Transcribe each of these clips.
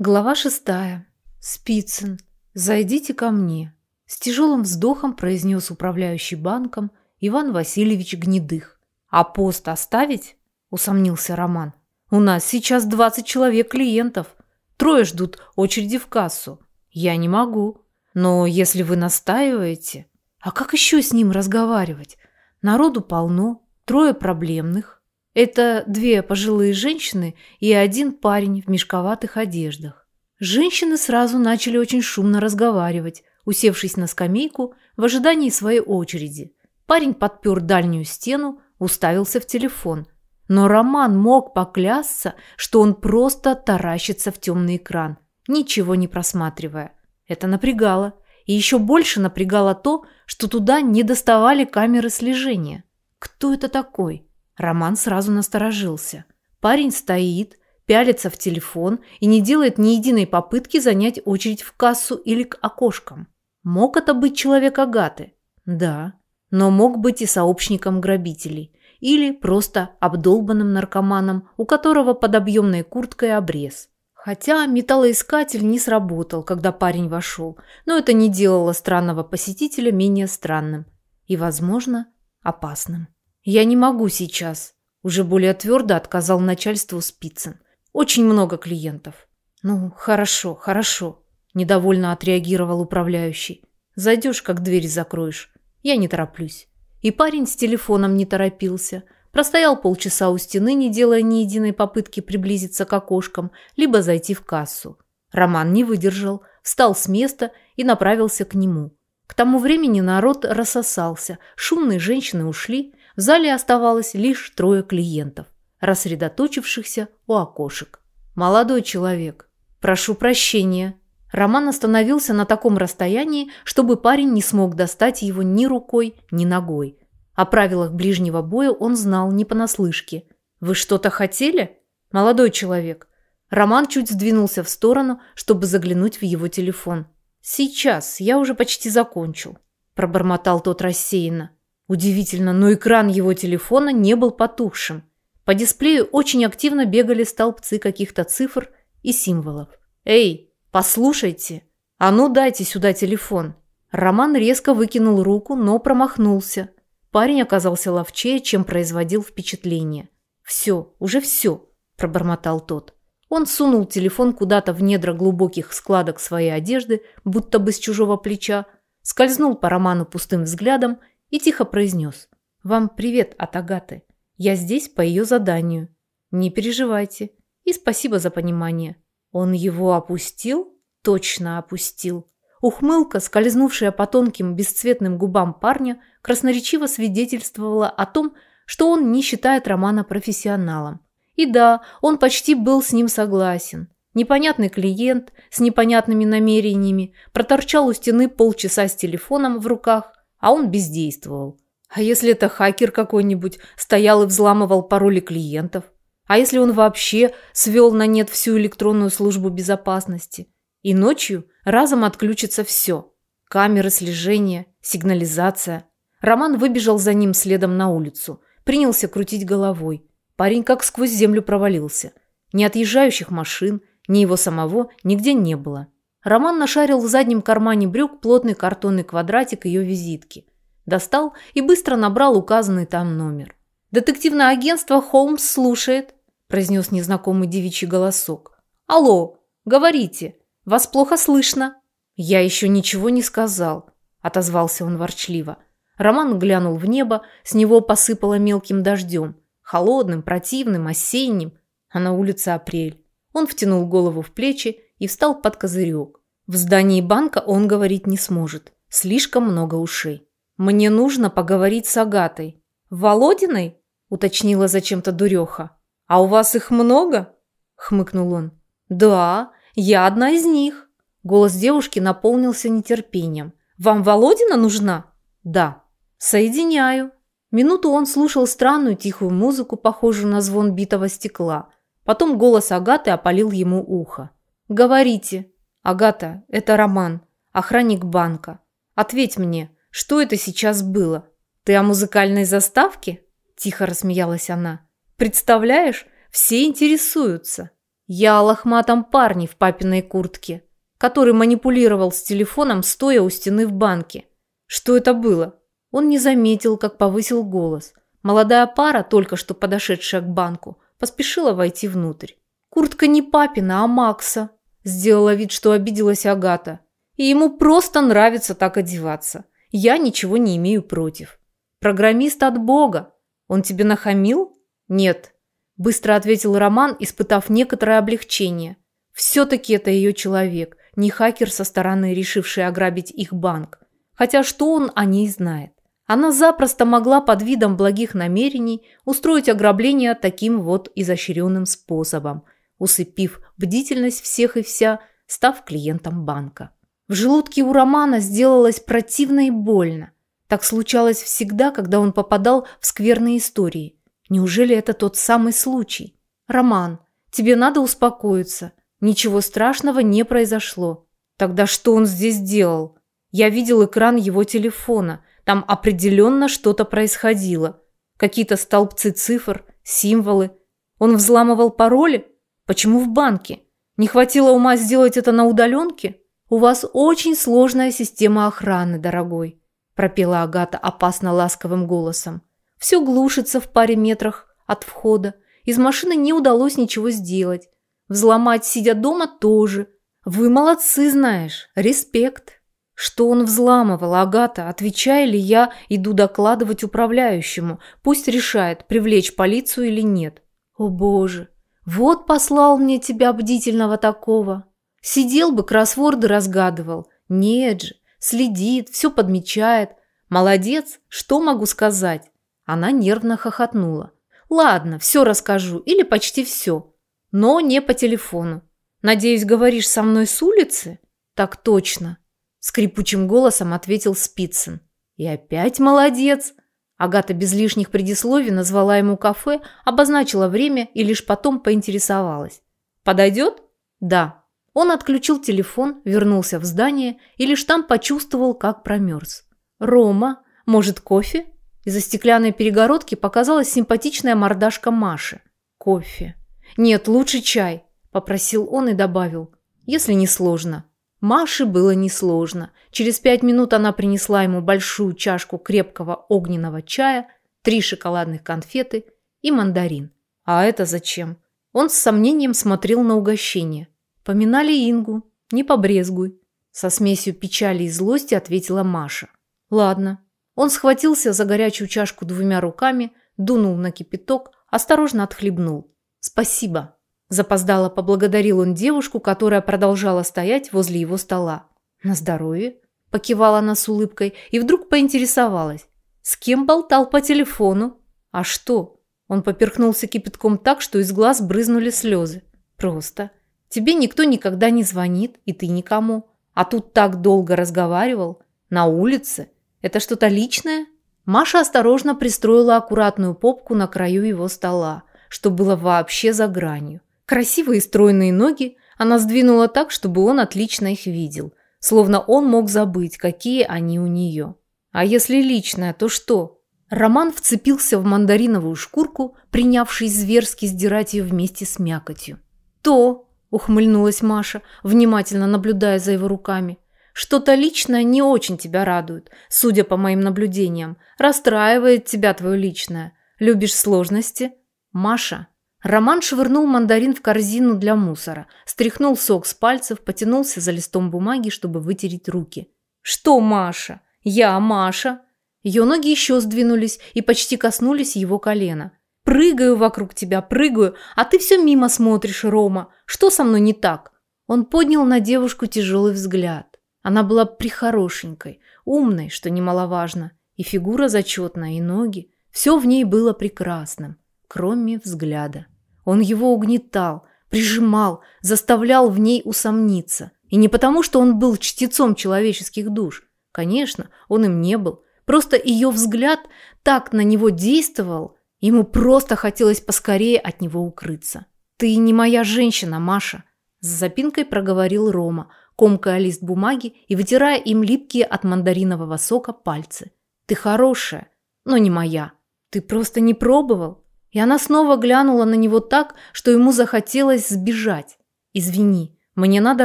Глава шестая. Спицын. Зайдите ко мне. С тяжелым вздохом произнес управляющий банком Иван Васильевич Гнедых. А пост оставить? Усомнился Роман. У нас сейчас 20 человек клиентов. Трое ждут очереди в кассу. Я не могу. Но если вы настаиваете... А как еще с ним разговаривать? Народу полно, трое проблемных. Это две пожилые женщины и один парень в мешковатых одеждах. Женщины сразу начали очень шумно разговаривать, усевшись на скамейку в ожидании своей очереди. Парень подпер дальнюю стену, уставился в телефон. Но Роман мог поклясться, что он просто таращится в темный экран, ничего не просматривая. Это напрягало. И еще больше напрягало то, что туда не доставали камеры слежения. Кто это такой? Роман сразу насторожился. Парень стоит, пялится в телефон и не делает ни единой попытки занять очередь в кассу или к окошкам. Мог это быть человек Агаты? Да. Но мог быть и сообщником грабителей. Или просто обдолбанным наркоманом, у которого под объемной курткой обрез. Хотя металлоискатель не сработал, когда парень вошел, но это не делало странного посетителя менее странным и, возможно, опасным. «Я не могу сейчас», – уже более твердо отказал начальству Спицын. «Очень много клиентов». «Ну, хорошо, хорошо», – недовольно отреагировал управляющий. «Зайдешь, как дверь закроешь. Я не тороплюсь». И парень с телефоном не торопился – Простоял полчаса у стены, не делая ни единой попытки приблизиться к окошкам, либо зайти в кассу. Роман не выдержал, встал с места и направился к нему. К тому времени народ рассосался, шумные женщины ушли, в зале оставалось лишь трое клиентов, рассредоточившихся у окошек. «Молодой человек, прошу прощения». Роман остановился на таком расстоянии, чтобы парень не смог достать его ни рукой, ни ногой. О правилах ближнего боя он знал не понаслышке. «Вы что-то хотели?» «Молодой человек». Роман чуть сдвинулся в сторону, чтобы заглянуть в его телефон. «Сейчас, я уже почти закончил», – пробормотал тот рассеянно. Удивительно, но экран его телефона не был потухшим. По дисплею очень активно бегали столбцы каких-то цифр и символов. «Эй, послушайте! А ну дайте сюда телефон!» Роман резко выкинул руку, но промахнулся. Парень оказался ловчее, чем производил впечатление. «Все, уже все», – пробормотал тот. Он сунул телефон куда-то в недра глубоких складок своей одежды, будто бы с чужого плеча, скользнул по Роману пустым взглядом и тихо произнес. «Вам привет от Агаты. Я здесь по ее заданию. Не переживайте. И спасибо за понимание». Он его опустил? Точно опустил. Ухмылка, скользнувшая по тонким бесцветным губам парня, красноречиво свидетельствовала о том, что он не считает Романа профессионалом. И да, он почти был с ним согласен. Непонятный клиент с непонятными намерениями проторчал у стены полчаса с телефоном в руках, а он бездействовал. А если это хакер какой-нибудь стоял и взламывал пароли клиентов? А если он вообще свел на нет всю электронную службу безопасности? И ночью разом отключится все. Камеры слежения, сигнализация. Роман выбежал за ним следом на улицу. Принялся крутить головой. Парень как сквозь землю провалился. Ни отъезжающих машин, ни его самого нигде не было. Роман нашарил в заднем кармане брюк плотный картонный квадратик ее визитки. Достал и быстро набрал указанный там номер. «Детективное агентство Холмс слушает», – произнес незнакомый девичий голосок. «Алло, говорите, вас плохо слышно». «Я еще ничего не сказал», – отозвался он ворчливо. Роман глянул в небо, с него посыпало мелким дождем. Холодным, противным, осенним. А на улице апрель. Он втянул голову в плечи и встал под козырек. В здании банка он говорить не сможет. Слишком много ушей. «Мне нужно поговорить с Агатой». «Володиной?» – уточнила зачем-то дуреха. «А у вас их много?» – хмыкнул он. «Да, «Я одна из них». Голос девушки наполнился нетерпением. «Вам Володина нужна?» «Да». «Соединяю». Минуту он слушал странную тихую музыку, похожую на звон битого стекла. Потом голос Агаты опалил ему ухо. «Говорите». «Агата, это Роман, охранник банка. Ответь мне, что это сейчас было? Ты о музыкальной заставке?» Тихо рассмеялась она. «Представляешь, все интересуются». Я о лохматом парне в папиной куртке, который манипулировал с телефоном, стоя у стены в банке. Что это было? Он не заметил, как повысил голос. Молодая пара, только что подошедшая к банку, поспешила войти внутрь. «Куртка не папина, а Макса», – сделала вид, что обиделась Агата. «И ему просто нравится так одеваться. Я ничего не имею против». «Программист от Бога. Он тебе нахамил?» «Нет», – быстро ответил Роман, испытав некоторое облегчение. «Все-таки это ее человек, не хакер со стороны, решивший ограбить их банк. Хотя что он о ней знает? Она запросто могла под видом благих намерений устроить ограбление таким вот изощренным способом, усыпив бдительность всех и вся, став клиентом банка. В желудке у Романа сделалось противно и больно. Так случалось всегда, когда он попадал в скверные истории. Неужели это тот самый случай? Роман, тебе надо успокоиться. Ничего страшного не произошло. Тогда что он здесь делал? Я видел экран его телефона. Там определенно что-то происходило. Какие-то столбцы цифр, символы. Он взламывал пароли? Почему в банке? Не хватило ума сделать это на удаленке? У вас очень сложная система охраны, дорогой, пропела Агата опасно ласковым голосом. Все глушится в паре метрах от входа. Из машины не удалось ничего сделать. Взломать, сидя дома, тоже. Вы молодцы, знаешь. Респект. Что он взламывал, Агата? Отвечай ли я иду докладывать управляющему? Пусть решает, привлечь полицию или нет. О боже, вот послал мне тебя бдительного такого. Сидел бы, кроссворды разгадывал. Нет же, следит, все подмечает. Молодец, что могу сказать? Она нервно хохотнула. Ладно, все расскажу, или почти все. Но не по телефону. Надеюсь, говоришь со мной с улицы? Так точно. Скрипучим голосом ответил Спицын. И опять молодец. Агата без лишних предисловий назвала ему кафе, обозначила время и лишь потом поинтересовалась. «Подойдет?» «Да». Он отключил телефон, вернулся в здание и лишь там почувствовал, как промерз. «Рома, может, кофе?» Из-за стеклянной перегородки показалась симпатичная мордашка Маши. «Кофе». «Нет, лучше чай», – попросил он и добавил. «Если не сложно». Маше было несложно. Через пять минут она принесла ему большую чашку крепкого огненного чая, три шоколадных конфеты и мандарин. А это зачем? Он с сомнением смотрел на угощение. Поминали Ингу. Не побрезгуй. Со смесью печали и злости ответила Маша. Ладно. Он схватился за горячую чашку двумя руками, дунул на кипяток, осторожно отхлебнул. Спасибо. Запоздало поблагодарил он девушку, которая продолжала стоять возле его стола. «На здоровье?» – покивала она с улыбкой и вдруг поинтересовалась. «С кем болтал по телефону?» «А что?» Он поперхнулся кипятком так, что из глаз брызнули слезы. «Просто. Тебе никто никогда не звонит, и ты никому. А тут так долго разговаривал. На улице. Это что-то личное?» Маша осторожно пристроила аккуратную попку на краю его стола, что было вообще за гранью. Красивые стройные ноги она сдвинула так, чтобы он отлично их видел, словно он мог забыть, какие они у нее. А если личное, то что? Роман вцепился в мандариновую шкурку, принявшись зверски сдирать ее вместе с мякотью. «То», – ухмыльнулась Маша, внимательно наблюдая за его руками, – «что-то личное не очень тебя радует, судя по моим наблюдениям. Расстраивает тебя твое личное. Любишь сложности?» «Маша, Роман швырнул мандарин в корзину для мусора, стряхнул сок с пальцев, потянулся за листом бумаги, чтобы вытереть руки. «Что, Маша? Я Маша!» Ее ноги еще сдвинулись и почти коснулись его колена. «Прыгаю вокруг тебя, прыгаю, а ты все мимо смотришь, Рома. Что со мной не так?» Он поднял на девушку тяжелый взгляд. Она была прихорошенькой, умной, что немаловажно, и фигура зачетная, и ноги. Все в ней было прекрасным кроме взгляда. Он его угнетал, прижимал, заставлял в ней усомниться. И не потому, что он был чтецом человеческих душ. Конечно, он им не был. Просто ее взгляд так на него действовал, ему просто хотелось поскорее от него укрыться. «Ты не моя женщина, Маша», – с запинкой проговорил Рома, комкая лист бумаги и вытирая им липкие от мандаринового сока пальцы. «Ты хорошая, но не моя. Ты просто не пробовал. И она снова глянула на него так, что ему захотелось сбежать. «Извини, мне надо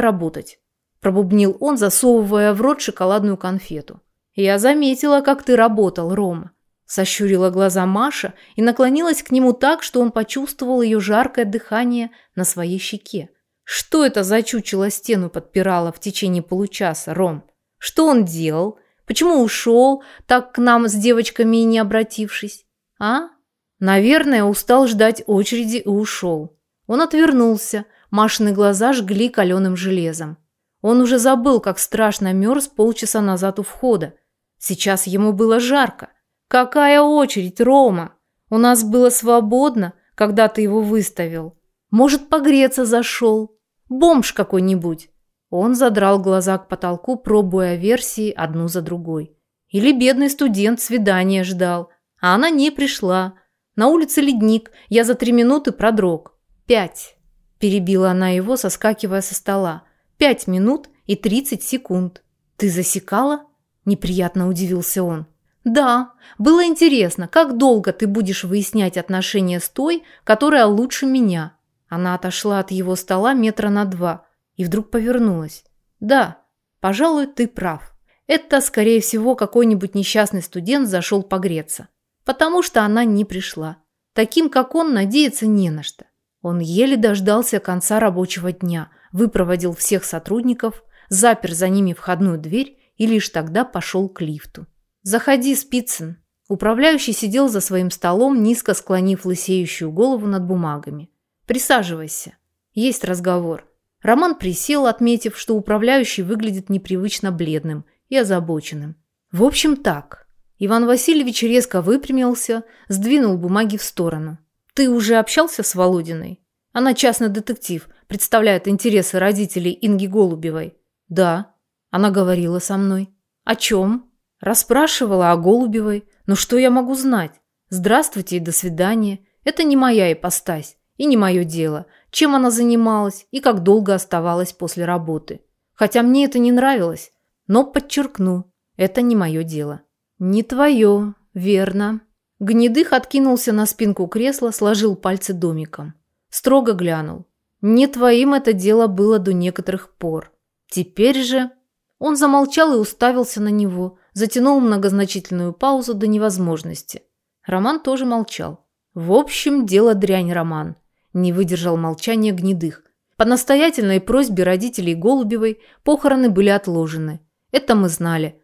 работать», – пробубнил он, засовывая в рот шоколадную конфету. «Я заметила, как ты работал, Рома», – сощурила глаза Маша и наклонилась к нему так, что он почувствовал ее жаркое дыхание на своей щеке. «Что это за чучело стену подпирало в течение получаса, Ром? Что он делал? Почему ушел, так к нам с девочками и не обратившись? А?» Наверное, устал ждать очереди и ушел. Он отвернулся, Машины глаза жгли каленым железом. Он уже забыл, как страшно мерз полчаса назад у входа. Сейчас ему было жарко. «Какая очередь, Рома? У нас было свободно, когда ты его выставил. Может, погреться зашел? Бомж какой-нибудь?» Он задрал глаза к потолку, пробуя версии одну за другой. Или бедный студент свидания ждал, а она не пришла. На улице ледник, я за три минуты продрог. Пять. Перебила она его, соскакивая со стола. Пять минут и тридцать секунд. Ты засекала? Неприятно удивился он. Да, было интересно, как долго ты будешь выяснять отношения с той, которая лучше меня. Она отошла от его стола метра на два и вдруг повернулась. Да, пожалуй, ты прав. Это, скорее всего, какой-нибудь несчастный студент зашел погреться потому что она не пришла. Таким, как он, надеяться не на что. Он еле дождался конца рабочего дня, выпроводил всех сотрудников, запер за ними входную дверь и лишь тогда пошел к лифту. «Заходи, Спицын». Управляющий сидел за своим столом, низко склонив лысеющую голову над бумагами. «Присаживайся. Есть разговор». Роман присел, отметив, что управляющий выглядит непривычно бледным и озабоченным. «В общем, так. Иван Васильевич резко выпрямился, сдвинул бумаги в сторону. «Ты уже общался с Володиной? Она частный детектив, представляет интересы родителей Инги Голубевой». «Да». Она говорила со мной. «О чем?» Расспрашивала о Голубевой. «Ну что я могу знать? Здравствуйте и до свидания. Это не моя ипостась и не мое дело, чем она занималась и как долго оставалась после работы. Хотя мне это не нравилось, но подчеркну, это не мое дело». «Не твое, верно». Гнедых откинулся на спинку кресла, сложил пальцы домиком. Строго глянул. «Не твоим это дело было до некоторых пор. Теперь же...» Он замолчал и уставился на него, затянул многозначительную паузу до невозможности. Роман тоже молчал. «В общем, дело дрянь, Роман», – не выдержал молчания Гнедых. По настоятельной просьбе родителей Голубевой похороны были отложены. Это мы знали.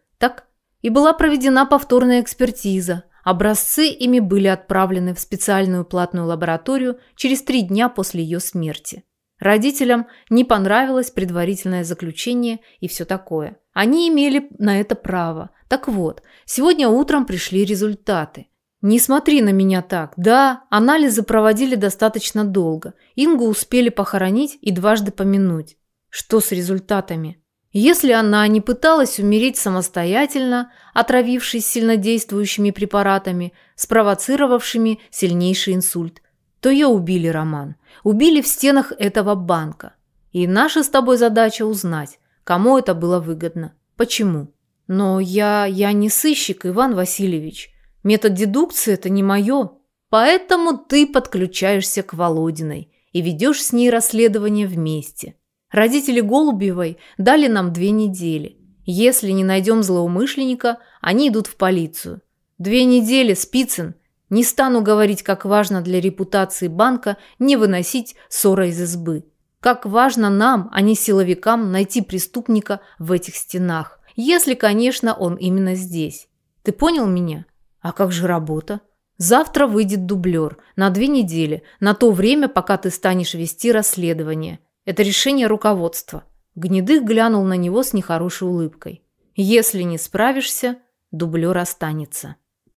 И была проведена повторная экспертиза. Образцы ими были отправлены в специальную платную лабораторию через три дня после ее смерти. Родителям не понравилось предварительное заключение и все такое. Они имели на это право. Так вот, сегодня утром пришли результаты. Не смотри на меня так. Да, анализы проводили достаточно долго. Ингу успели похоронить и дважды помянуть. Что с результатами? Если она не пыталась умереть самостоятельно, отравившись сильнодействующими препаратами, спровоцировавшими сильнейший инсульт, то ее убили, Роман. Убили в стенах этого банка. И наша с тобой задача узнать, кому это было выгодно. Почему? Но я, я не сыщик, Иван Васильевич. Метод дедукции – это не мое. Поэтому ты подключаешься к Володиной и ведешь с ней расследование вместе. Родители Голубевой дали нам две недели. Если не найдем злоумышленника, они идут в полицию. Две недели, Спицын. Не стану говорить, как важно для репутации банка не выносить ссора из избы. Как важно нам, а не силовикам, найти преступника в этих стенах. Если, конечно, он именно здесь. Ты понял меня? А как же работа? Завтра выйдет дублер на две недели, на то время, пока ты станешь вести расследование. Это решение руководства. Гнедых глянул на него с нехорошей улыбкой. Если не справишься, дублер останется.